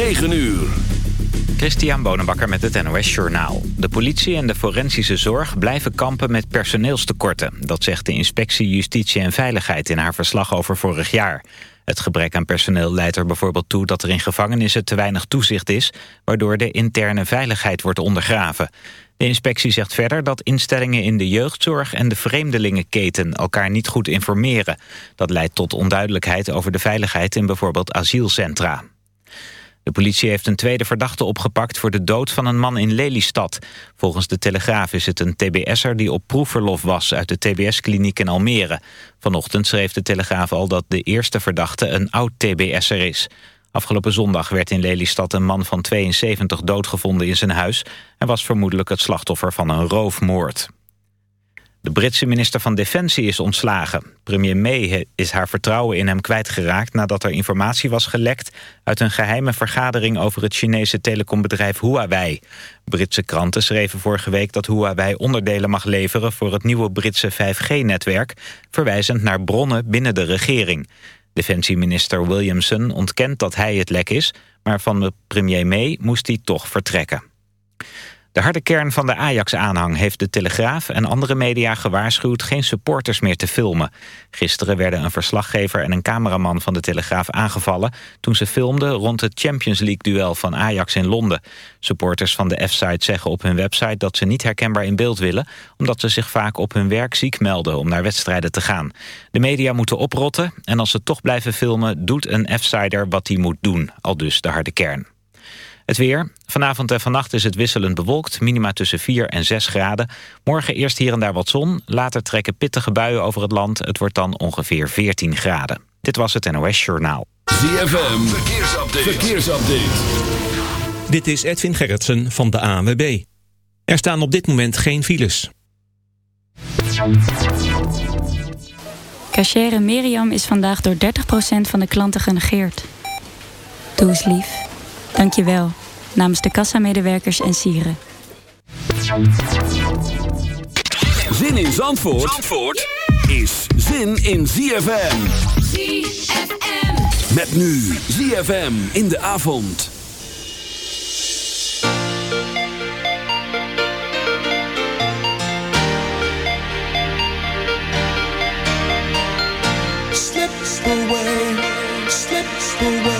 9 uur. Christian Bonenbakker met het NOS Journaal. De politie en de forensische zorg blijven kampen met personeelstekorten. Dat zegt de inspectie Justitie en Veiligheid in haar verslag over vorig jaar. Het gebrek aan personeel leidt er bijvoorbeeld toe dat er in gevangenissen te weinig toezicht is... waardoor de interne veiligheid wordt ondergraven. De inspectie zegt verder dat instellingen in de jeugdzorg en de vreemdelingenketen elkaar niet goed informeren. Dat leidt tot onduidelijkheid over de veiligheid in bijvoorbeeld asielcentra. De politie heeft een tweede verdachte opgepakt voor de dood van een man in Lelystad. Volgens de Telegraaf is het een tbs'er die op proefverlof was uit de tbs-kliniek in Almere. Vanochtend schreef de Telegraaf al dat de eerste verdachte een oud tbs'er is. Afgelopen zondag werd in Lelystad een man van 72 doodgevonden in zijn huis... en was vermoedelijk het slachtoffer van een roofmoord. De Britse minister van Defensie is ontslagen. Premier May is haar vertrouwen in hem kwijtgeraakt... nadat er informatie was gelekt uit een geheime vergadering... over het Chinese telecombedrijf Huawei. Britse kranten schreven vorige week dat Huawei onderdelen mag leveren... voor het nieuwe Britse 5G-netwerk... verwijzend naar bronnen binnen de regering. Defensieminister Williamson ontkent dat hij het lek is... maar van de premier May moest hij toch vertrekken. De harde kern van de Ajax-aanhang heeft de Telegraaf en andere media gewaarschuwd geen supporters meer te filmen. Gisteren werden een verslaggever en een cameraman van de Telegraaf aangevallen toen ze filmden rond het Champions League-duel van Ajax in Londen. Supporters van de F-site zeggen op hun website dat ze niet herkenbaar in beeld willen, omdat ze zich vaak op hun werk ziek melden om naar wedstrijden te gaan. De media moeten oprotten en als ze toch blijven filmen doet een F-sider wat hij moet doen, al dus de harde kern. Het weer. Vanavond en vannacht is het wisselend bewolkt. Minima tussen 4 en 6 graden. Morgen eerst hier en daar wat zon. Later trekken pittige buien over het land. Het wordt dan ongeveer 14 graden. Dit was het NOS Journaal. ZFM. Verkeersupdate. Verkeersupdate. Dit is Edwin Gerritsen van de ANWB. Er staan op dit moment geen files. Cachere Miriam is vandaag door 30% van de klanten genegeerd. Doe eens lief. Dank je wel namens de kassamedewerkers en sieren. Zin in Zandvoort, Zandvoort is zin in ZFM. ZFM. Met nu ZFM in de avond. Slips away, slips away,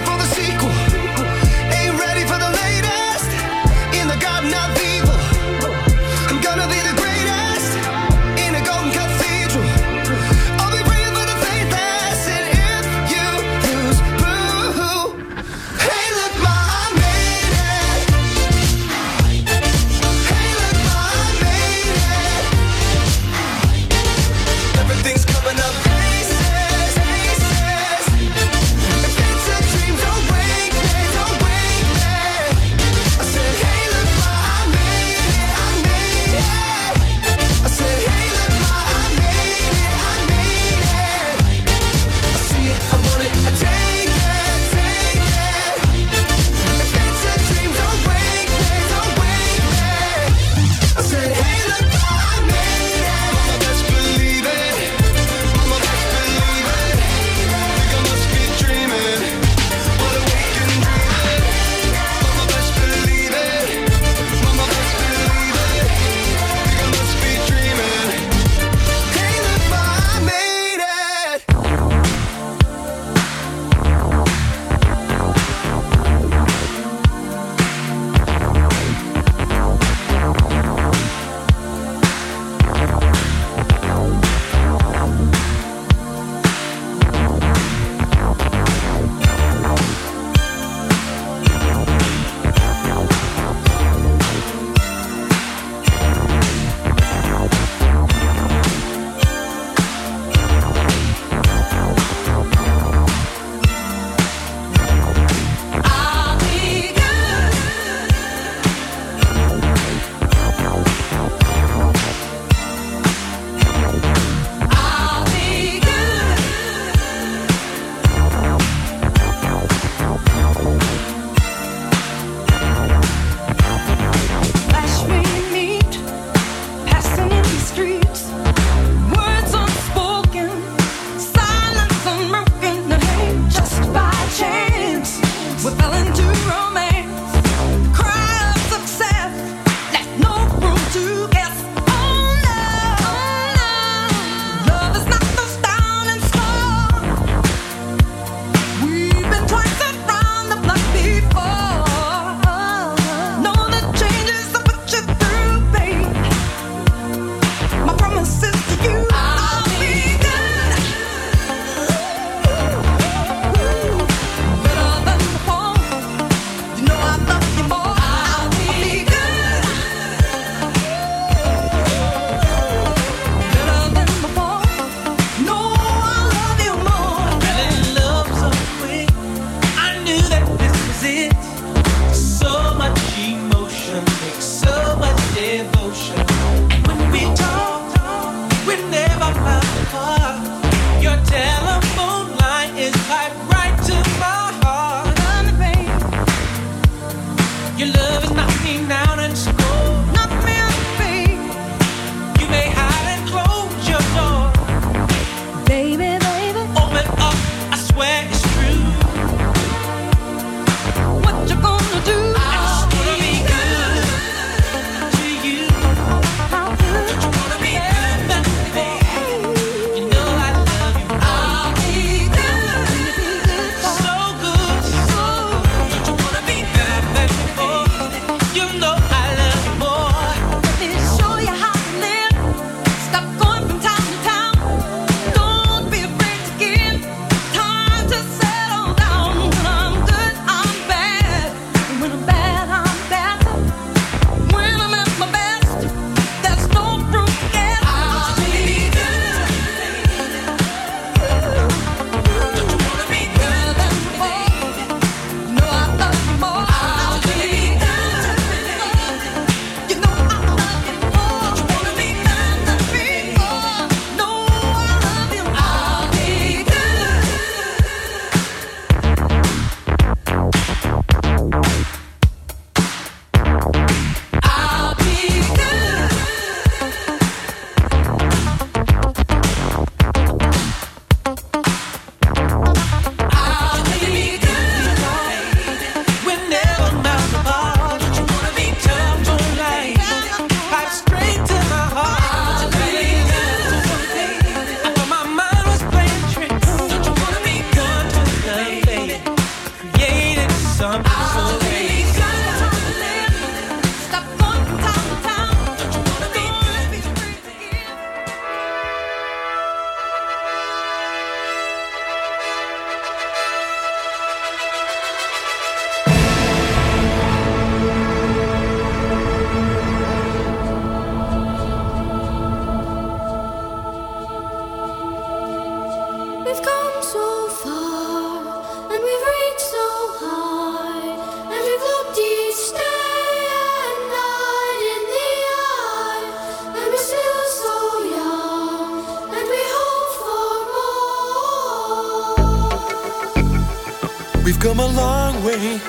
come a long way,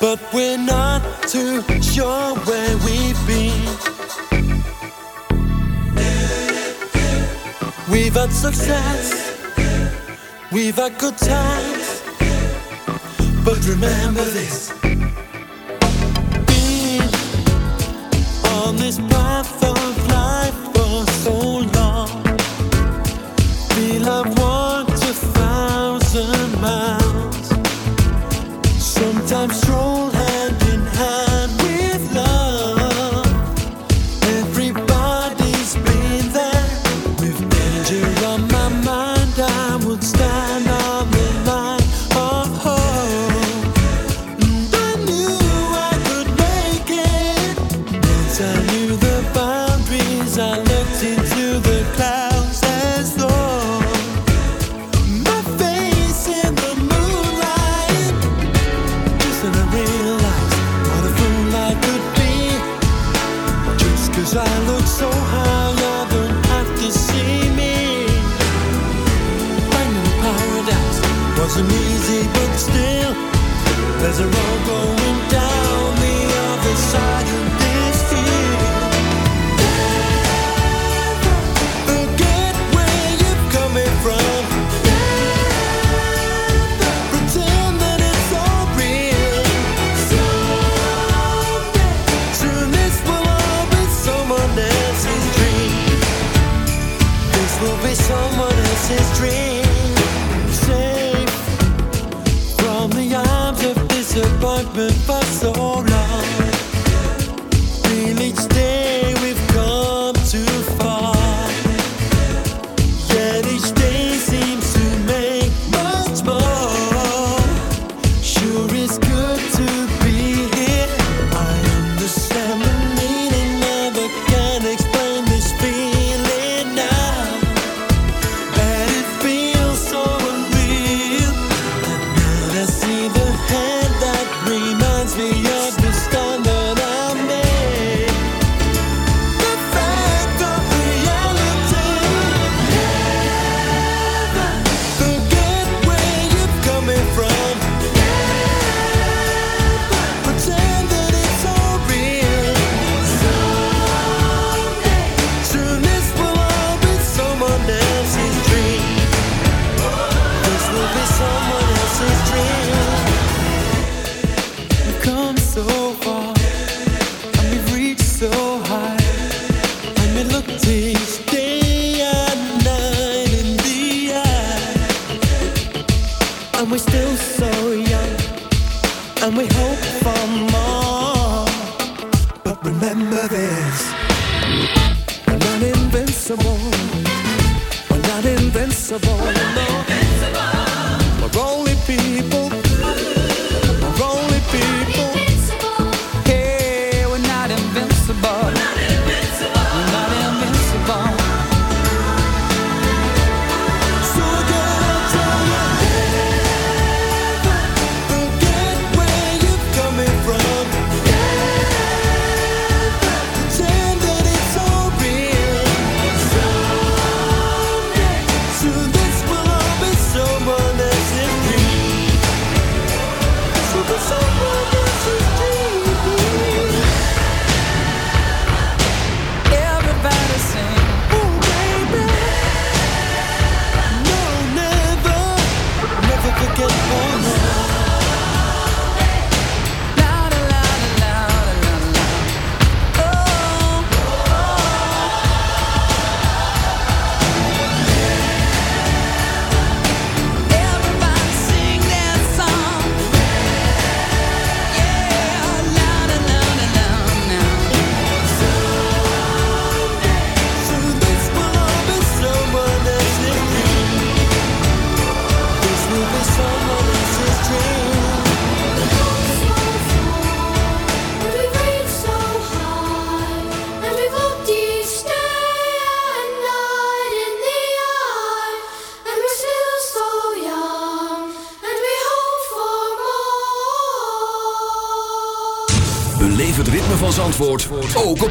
but we're not too sure where we've been. We've had success, we've had good times, but remember this.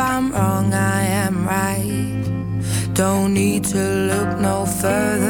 I'm wrong, I am right. Don't need to look no further.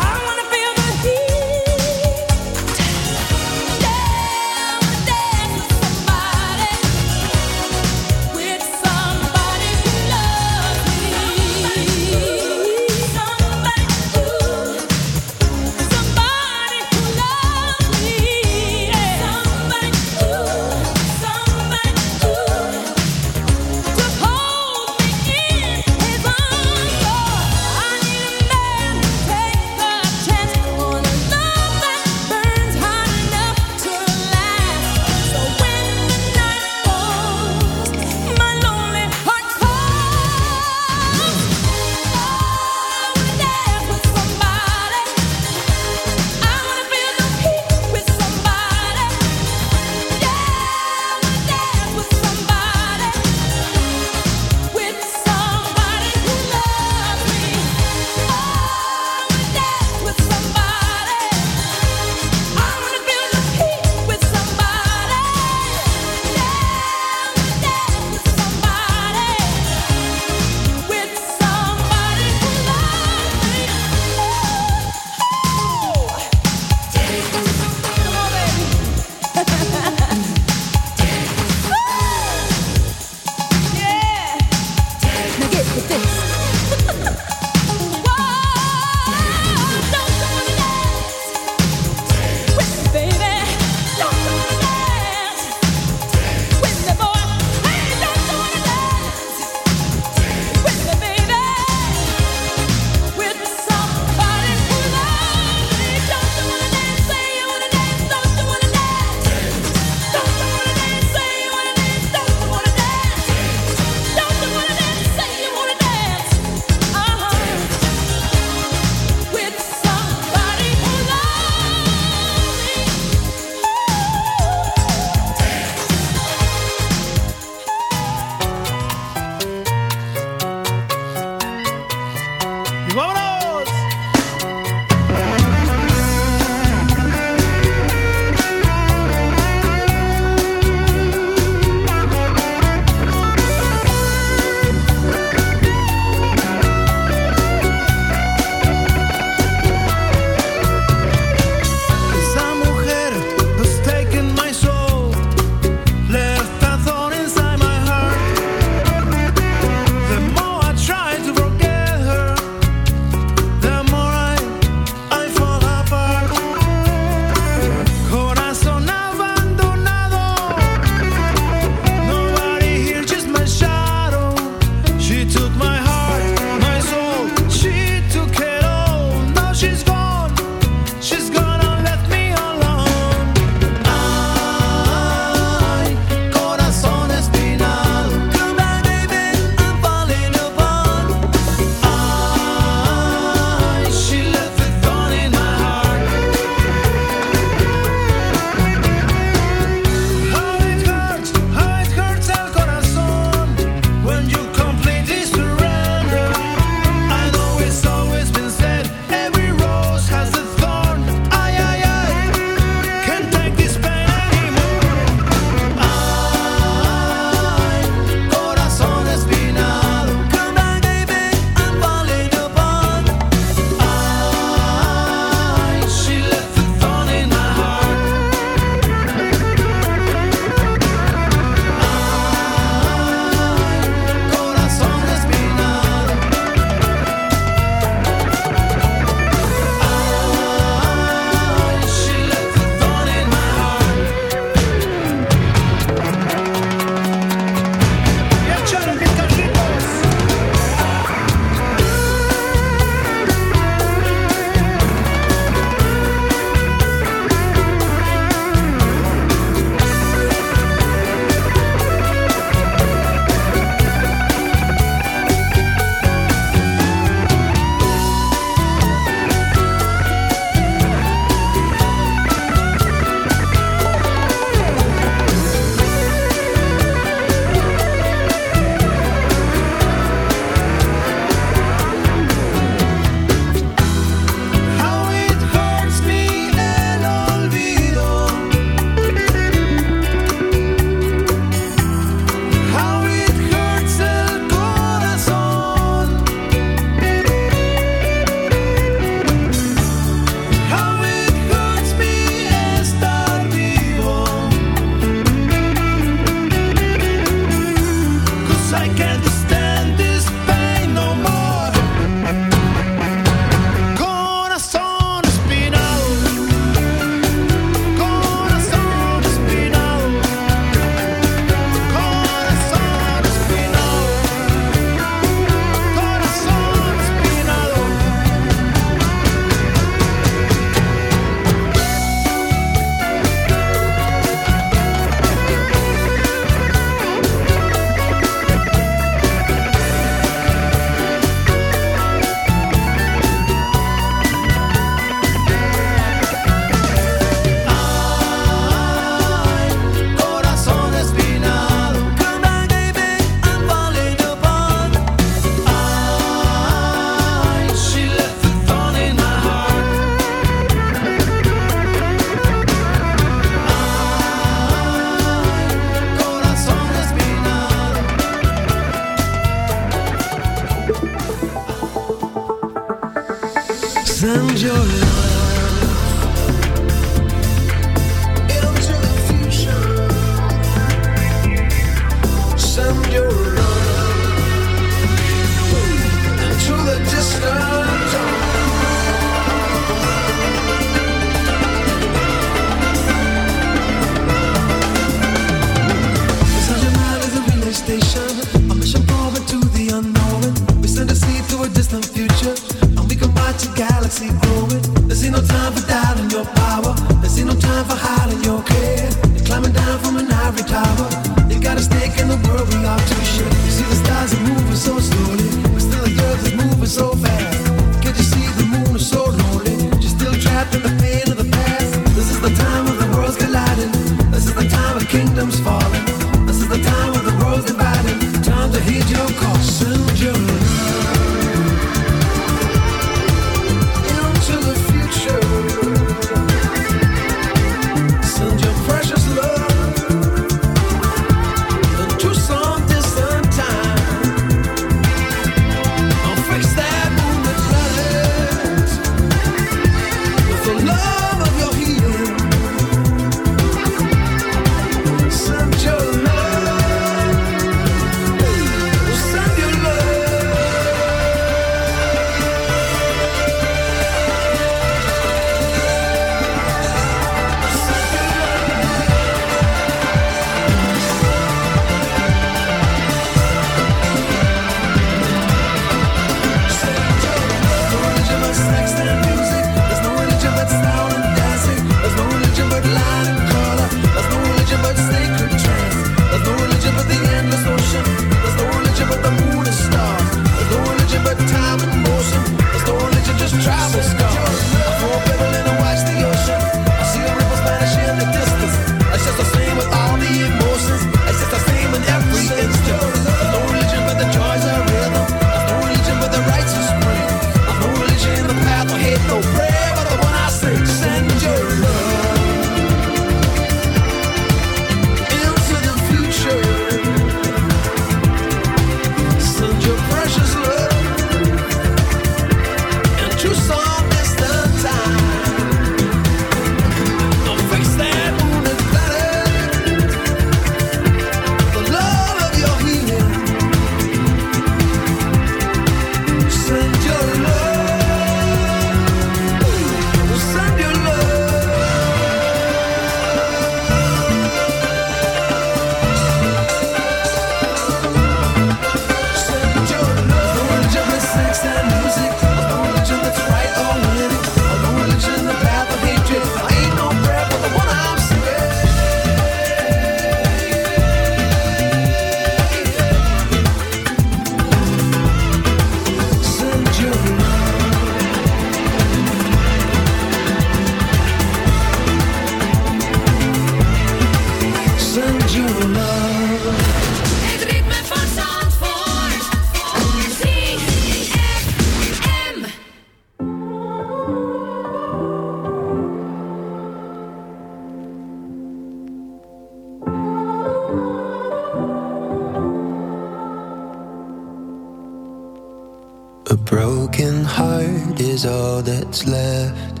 what's left.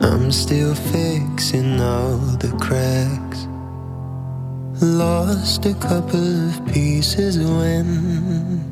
I'm still fixing all the cracks. Lost a couple of pieces when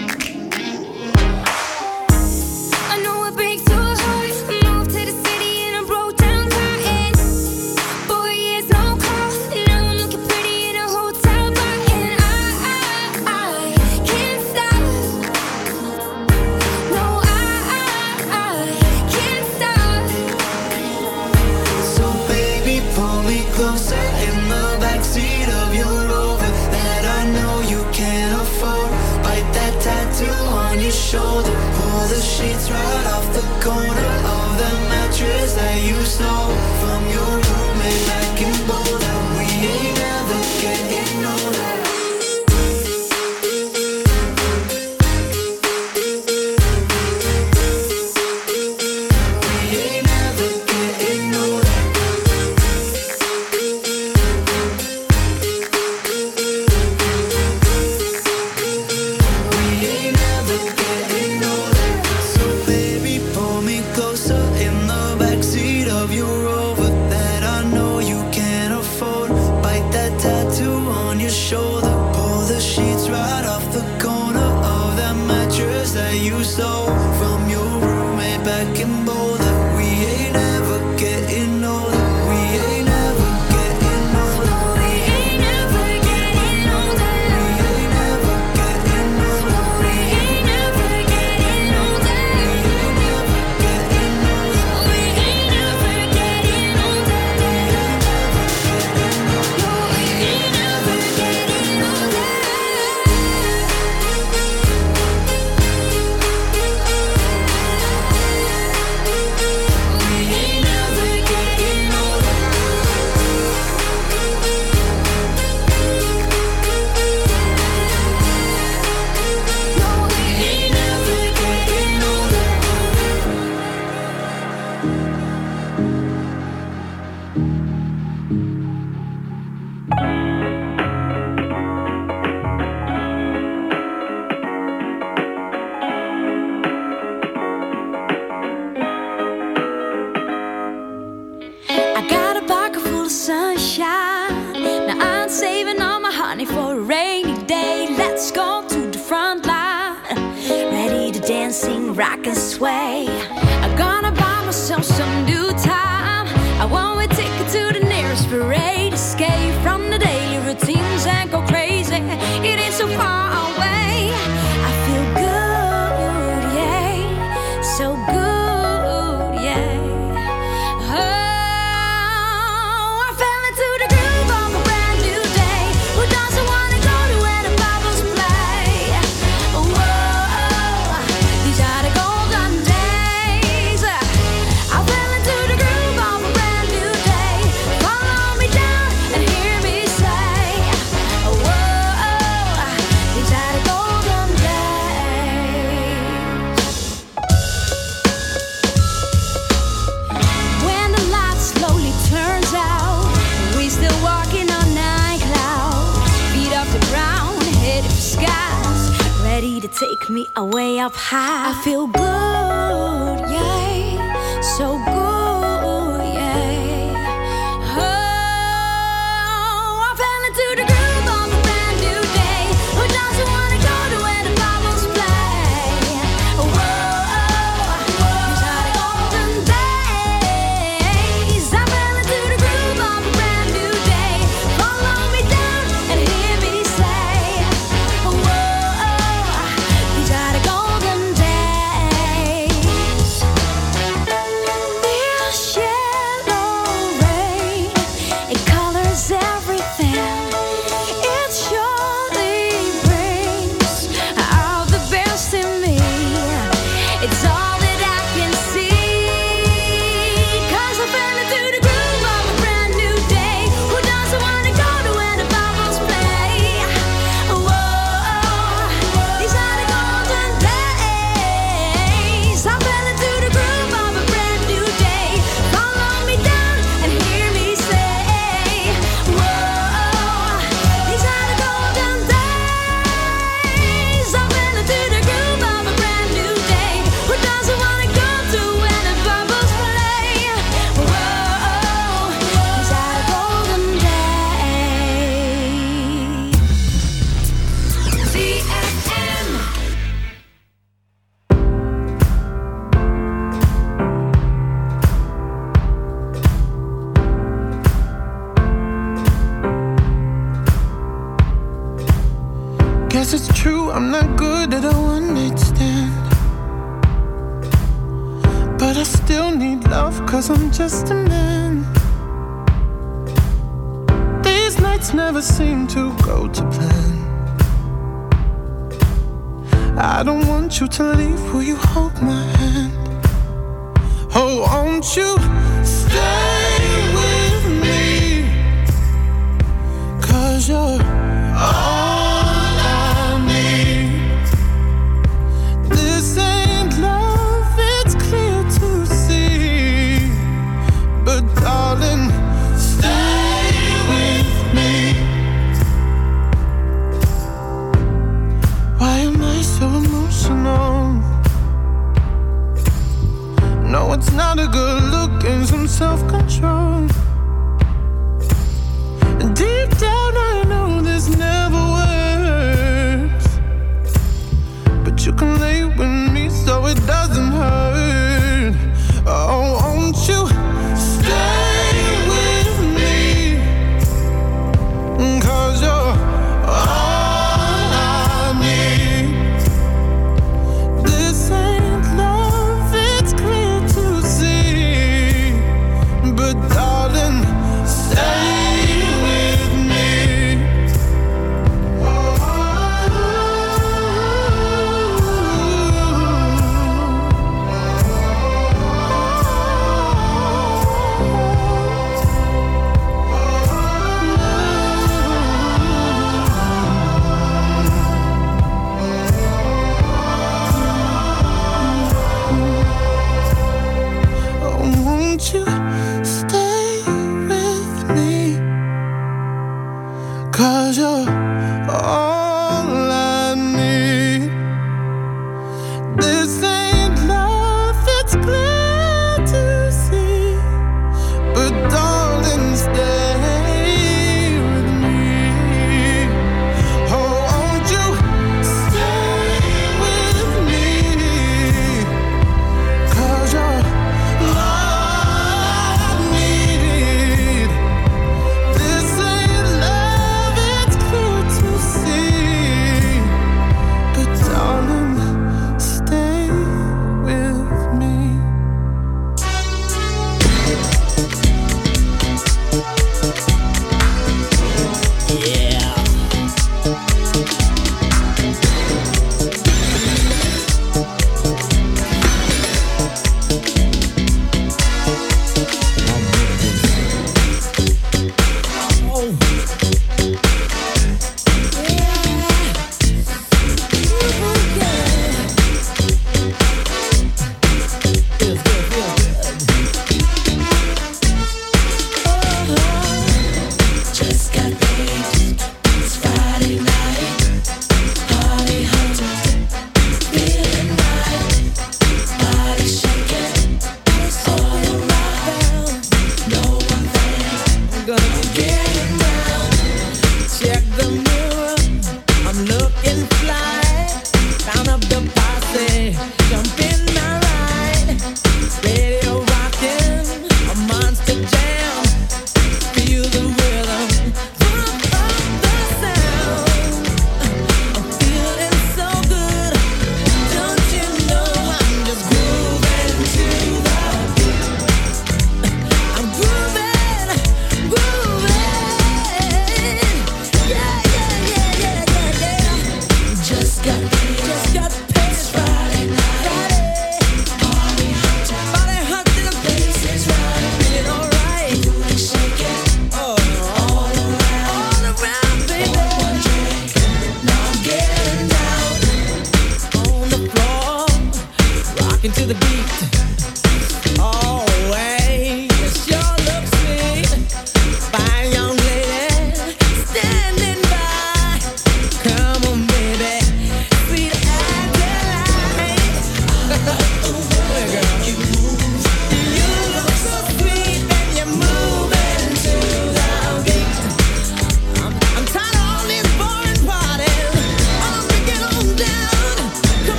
Up high. I feel